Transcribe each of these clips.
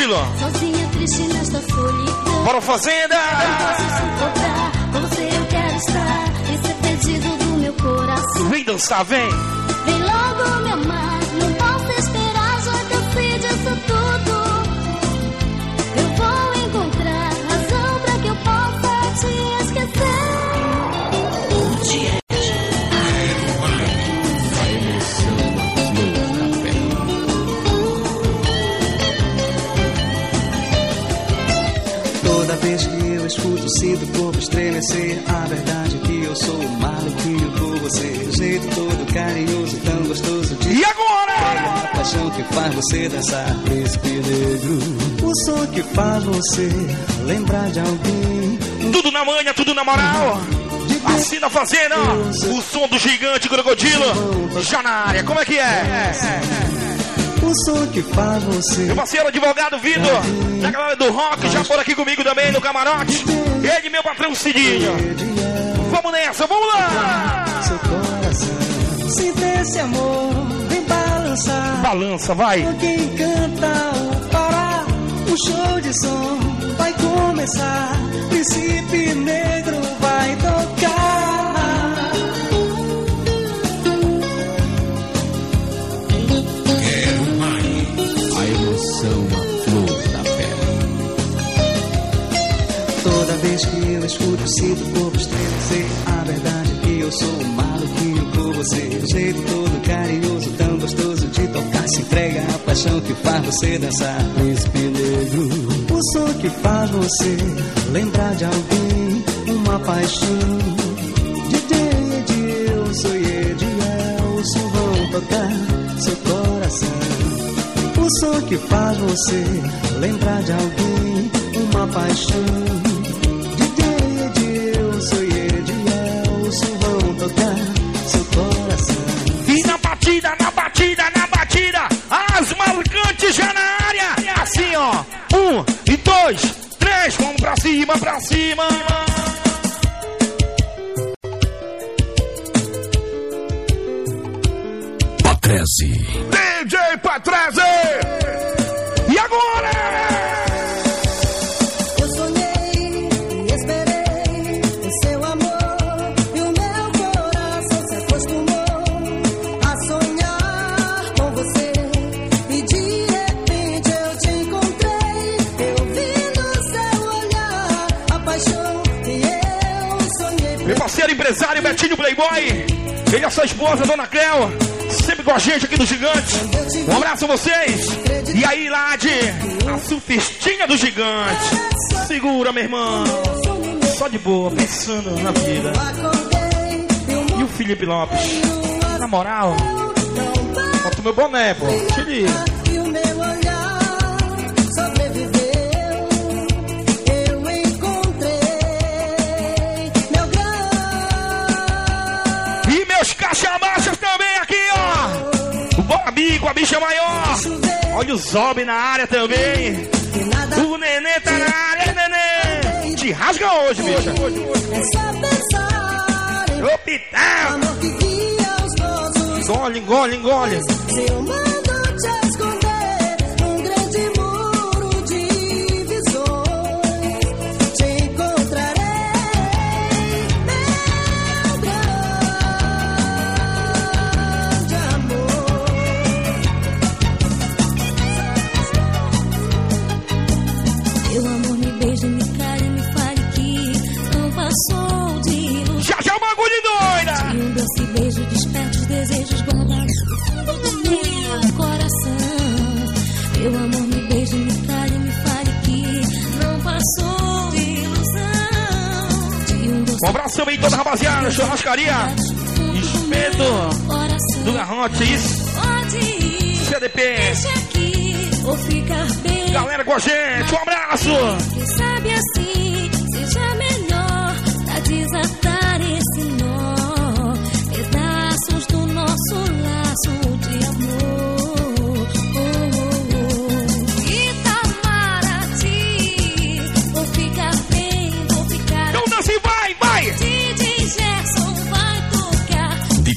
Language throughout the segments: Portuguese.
Crocodilo? Sozinha, triste nesta solidão. Bora fazenda! Com você eu quero estar. Esse é pedido do meu coração. Vem dançar, vem! Sinto corpo estremecer. A verdade é que eu sou maluquinho por você. O jeito todo carinhoso, tão gostoso de E agora? a paixão que faz você dançar, príncipe negro. O som que faz você lembrar de alguém. Tudo na manha, tudo na moral! Assim na fazenda! O som do gigante crocodilo! Já na área, como é que é? O som que faz você. Meu parceiro advogado Vitor, da galera do rock, já por aqui comigo também no camarote. Ele, meu patrão Cidinho. Vamos nessa, vamos lá! Seu coração. Sinta esse amor, vem balançar. Balança, vai! Quem canta o Pará, um show de som vai começar. Príncipe negro vai tocar. Eu escuto, sinto o corpo estremecer. A verdade é que eu sou um maluquinho por você. O jeito todo carinhoso, tão gostoso de tocar. Se entrega a paixão que faz você dançar. Príncipe negro, o som que faz você lembrar de alguém. Uma paixão. DJ Edil, sou Ediel. O som vão tocar seu coração. O som que faz você lembrar de alguém, uma paixão. Assim, ó. Um e dois, três, vamos pra cima, pra cima. Patrese. DJ Patrese! Empresário Betinho Playboy. Ele e a sua esposa, Dona Cleo. Sempre com a gente aqui do Gigante. Um abraço a vocês. E aí, Lade, a surfistinha do Gigante. Segura, meu irmão. Só de boa, pensando na vida. E o Felipe Lopes? Na moral, bota o meu boné, pô. Tire. E bicha maior. Olha o Zob na área também. O nenê tá na área, nenê. Te rasga hoje, bicha. é só pensar em Ô, Pitel. Engole, engole, engole. Meu amor, me beije, me cale, me fale que não passou ilusão. Um Um abraço também toda rapaziada, churrascaria. Espeto do Garrote, isso. CDP. deixa aqui, vou ficar bem. Galera com a gente, um abraço. Quem sabe assim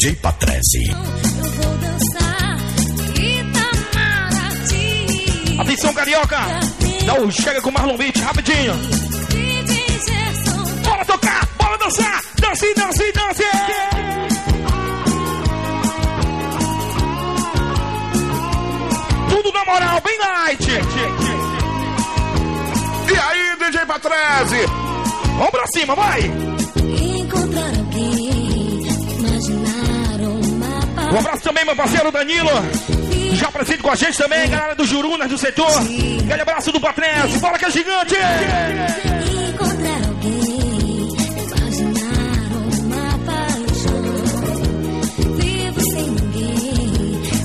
DJ Patrese. Versão carioca. Dá o chega com Marlon Beach, rapidinho. Bora tocar, bora dançar. Dance, dance, dance. Tudo na moral, bem light. E aí, DJ Patrese? Vamos pra cima, vai. Um abraço também, meu parceiro Danilo. Já presente com a gente também, galera do Jurunas do setor. Aquele abraço do Patrese. Bora que é gigante.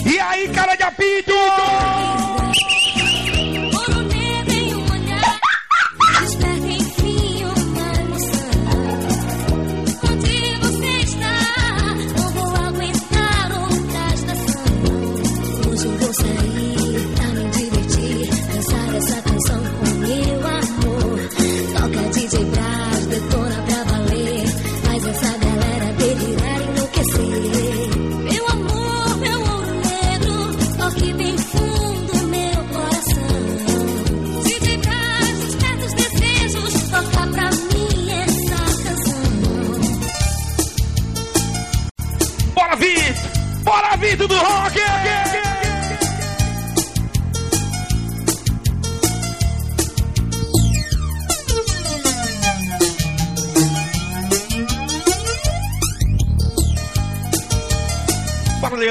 E aí, cara de apito.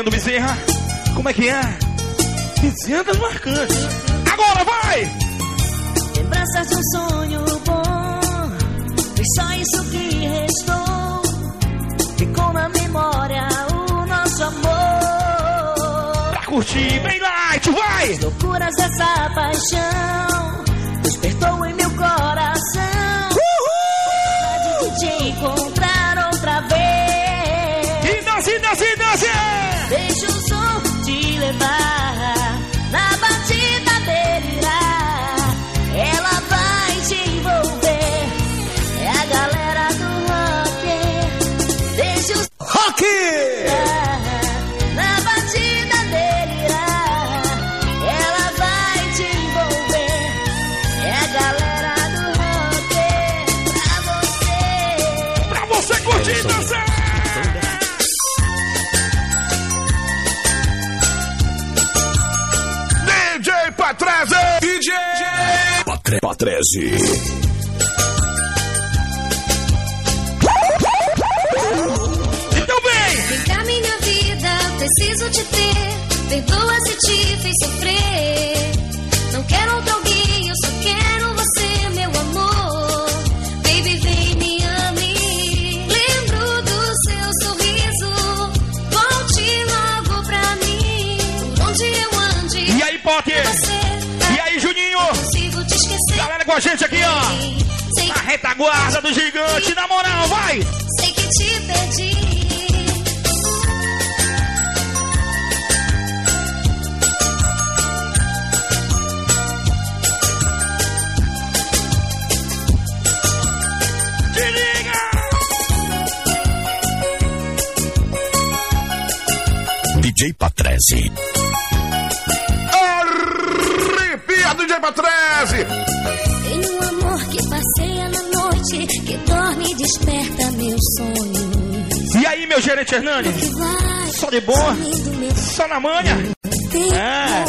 Leandro Bezerra. Como é que é? Dezenas marcantes. Agora vai! Lembranças de um sonho bom, foi só isso que restou. Ficou na memória o nosso amor. Pra curtir, bem light, vai! Loucuras dessa paixão despertou em meu coração. 13. Então preciso te ter. Perdoa se te fez sofrer. Com a gente aqui, ó. Sei, Na retaguarda do gigante, na moral, vai! sei que te perdi. DJ Patrese. Arrepia, DJ Patrese! Passeia na noite, que dorme e desperta meus sonhos. E aí, meu gerente Hernani? Que Só de boa? Só na manha? É.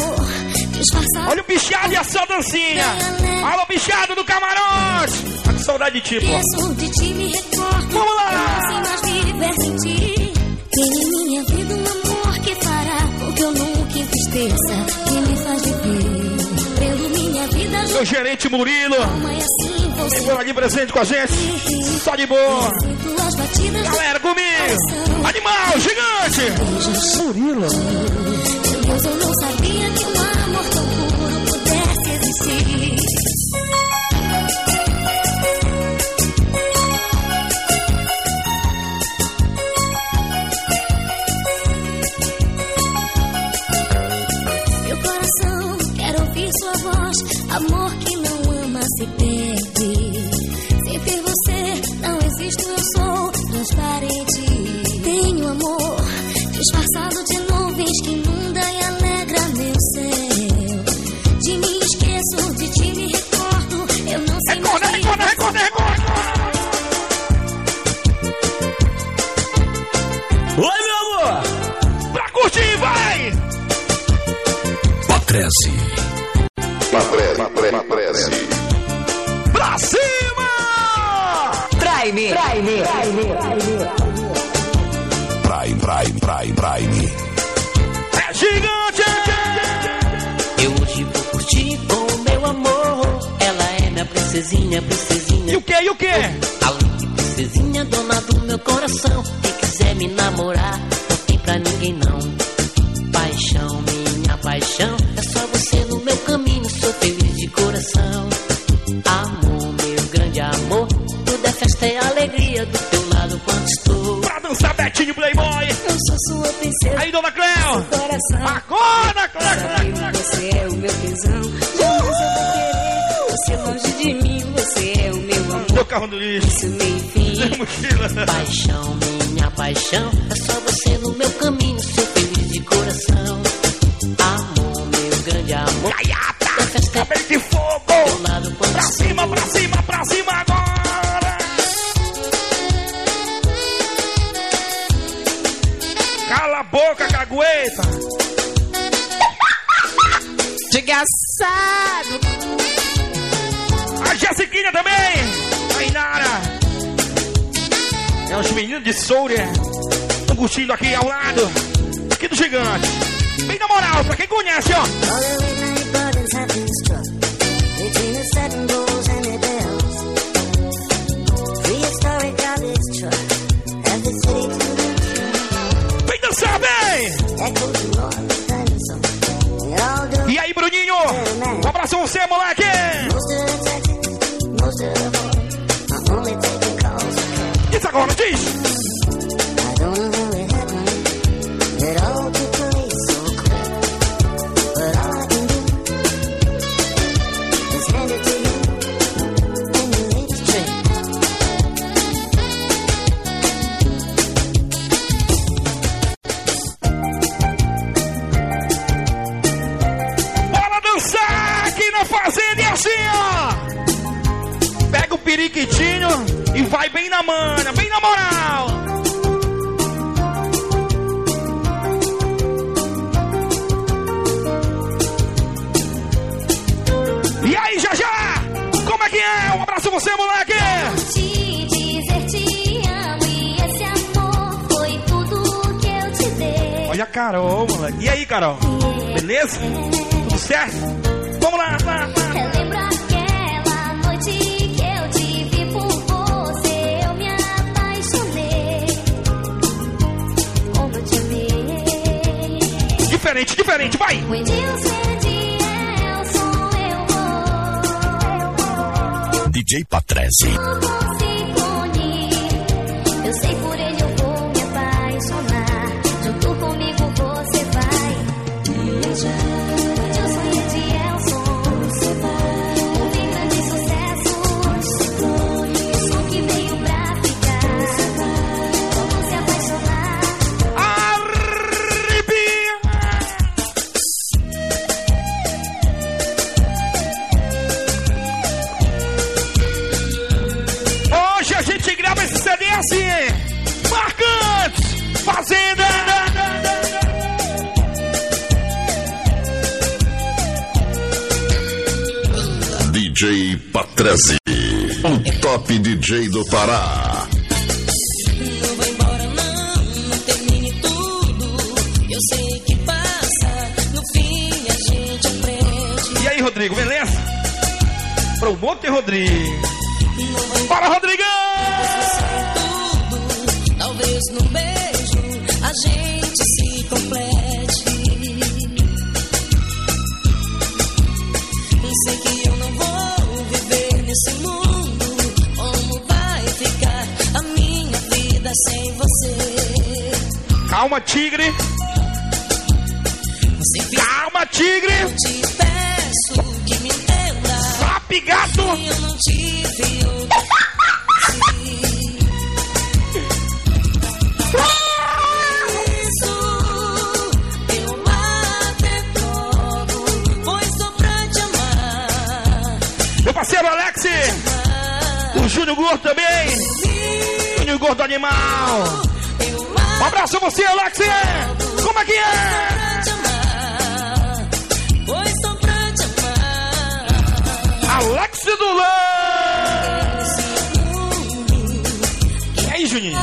Olha o bichado e a sua dancinha! Alô, bichado do camarote! Tá com saudade de ti, pô. Vamos lá! Gerente Murilo! você. Por aqui presente com a gente. Só de boa! Galera, comigo! Animal, gigante! Murilo! Deus, eu não sabia Patrese. Pra cima! Prime. Prime. Prime, Prime, Prime, Prime. É gigante! Eu hoje vou curtir com o meu amor. Ela é minha princesinha, E princesinha. o que, e o que? Além de princesinha, dona do meu coração. Quem quiser me namorar, não tem pra ninguém não. Paixão, minha paixão. É só você no sua princesa, Aí, dona Cleo! coração. Acorda, Cleo. você é o meu tesão. Jamais eu vou querer você longe de mim. Você é o meu amor. Meu carro do lixo! Isso meio fim. Mochila! Paixão, minha paixão. É só você no meu caminho, sou feliz de coração. Amor, meu grande amor. Festa Cabelo de fogo! Pra cima, pra cima, pra cima cagueta! Desgraçado. A Jessiquinha também! A Inara! É os meninos de Soura! Estão curtindo aqui ao lado! Aqui do gigante! Bem na moral, pra quem conhece, ó! Fazenda e assim, ó! Pega o periquitinho e vai bem na mana, bem na moral! E aí, já já! Como é que é? Um abraço a você, moleque! Te dizer te amo e esse amor foi tudo que eu te dei. Olha a Carol, moleque. E aí, Carol? Beleza? Tudo certo? Vamos lá, lá, lá. Eu lembro aquela noite que eu te vi por você, eu me apaixonei. Como eu te amei. Diferente, diferente, vai! O Edilson Edilson, eu vou. DJ Patrese. Como se conhe. Eu DJ Patrese. O top DJ do Pará. Não vai embora não, não termine tudo. Eu sei que passa, no fim a gente aprende. E aí, Rodrigo, beleza? Promoter Rodrigo. Bora, Rodrigão! Tudo, talvez num beijo sem você? Calma, tigre. Se Calma, tigre. eu te peço que me entenda. Sape, gato. Eu não tive. Meu parceiro Alex. O Júnior Gordo também o gordo animal. Um abraço a você, Alex. Como é que é? Alex do Lance. E aí, Juninho?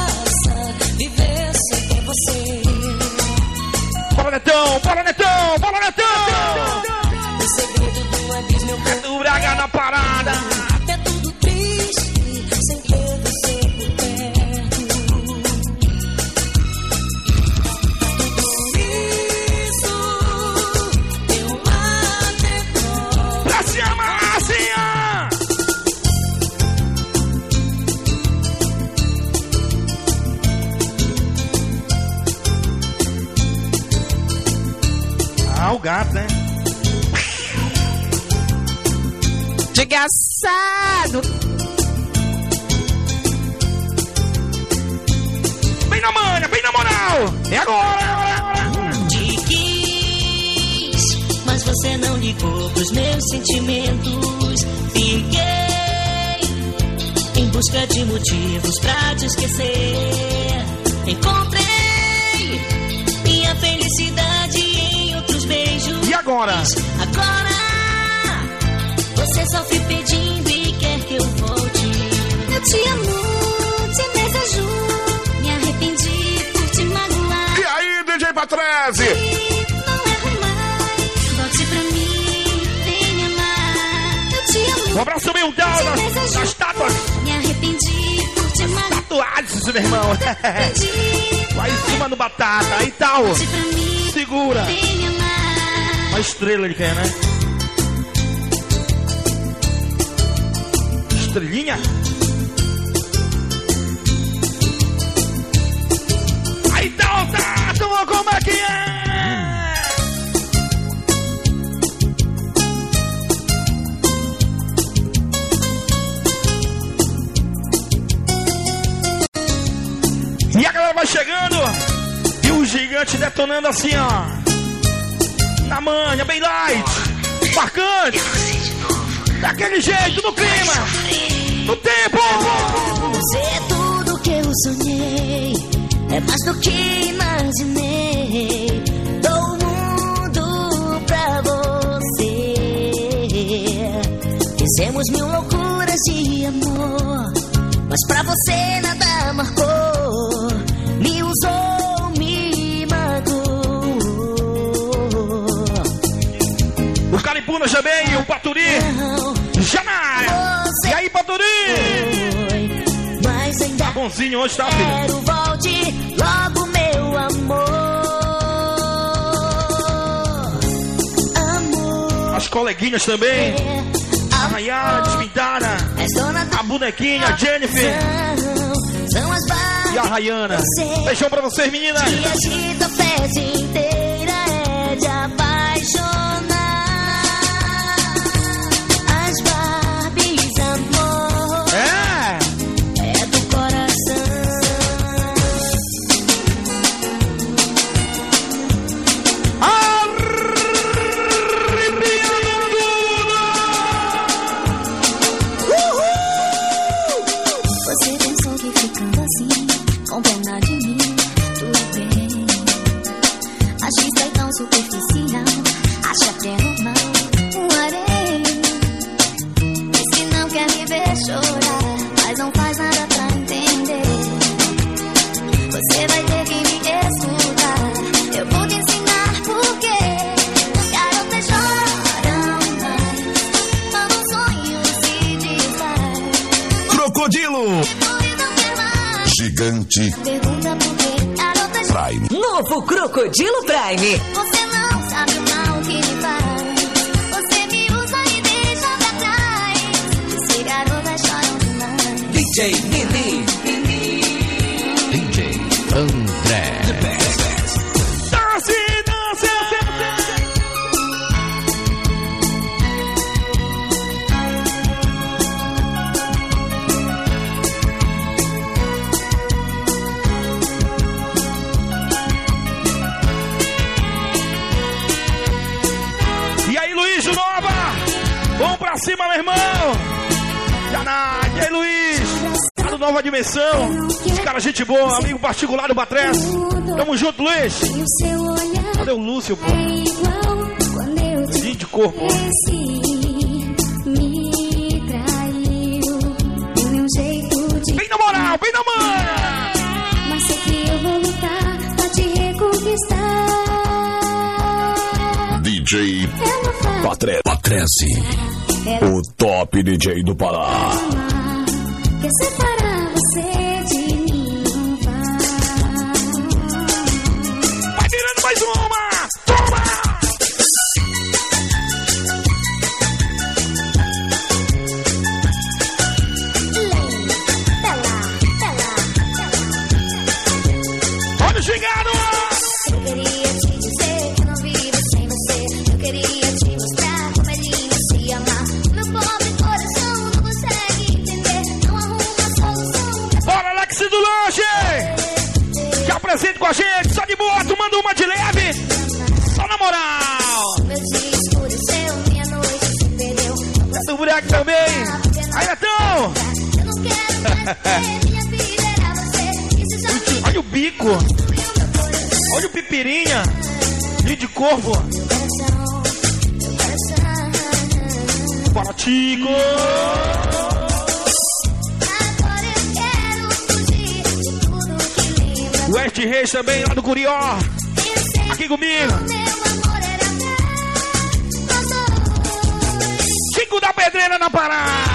Bora, Netão! Bora, Netão! Bora, Netão! O segredo do abismo é do Braga na parada. Sentimentos. Fiquei em busca de motivos pra te esquecer. Encontrei minha felicidade em outros beijos. E agora? Agora você sofre pedindo e quer que eu volte. Eu te amo, te desejo. Me arrependi por te magoar. E aí, DJ Patrese? Um abraço humildão das, das tátuas. Me arrependi por te magoar. Tatuagens, meu irmão. Vai em cima do batata. Aí tal. Segura. amar. Uma estrela ele quer, né? Estrelinha? O gigante detonando assim, ó. Na manha, bem light, marcante. Daquele jeito, no clima, no tempo. Você é tudo que eu sonhei, é mais do que imaginei. Dou o mundo pra você. Fizemos mil loucuras de amor, mas pra você nada marcou. Me usou, Caripunas também, e o Paturi, já área. E aí, Paturi? foi, ainda Bonzinho hoje, tá, filho? Quero volte logo, meu amor. Amor. As coleguinhas também. A Nayara, dona da a bonequinha, a Jennifer. São e a Rayana. Beijão pra vocês, meninas. Crocodilo. Gigante Pergunta por que garotas Prime. Novo Crocodilo Prime. Você não sabe o mal que me faz. Você me usa e deixa pra trás. Choram demais. DJ Lili. Pra cima, meu irmão! Janade, e aí, Luiz? Tá no Nova Dimensão. Os caras, gente boa, amigo particular do Batrés. Tamo junto, Luiz. Cadê o Lúcio, pô? igual quando eu te Lindinho de corpo. Bem na moral, bem na manha! Mas sei que eu vou lutar pra te reconquistar. DJ Patrese. O top DJ do Pará. Chico. Olha o Pipirinha. E de corvo. Para Tico. West Reis também, lá do Curió. Aqui comigo. Chico da Pedreira na parada.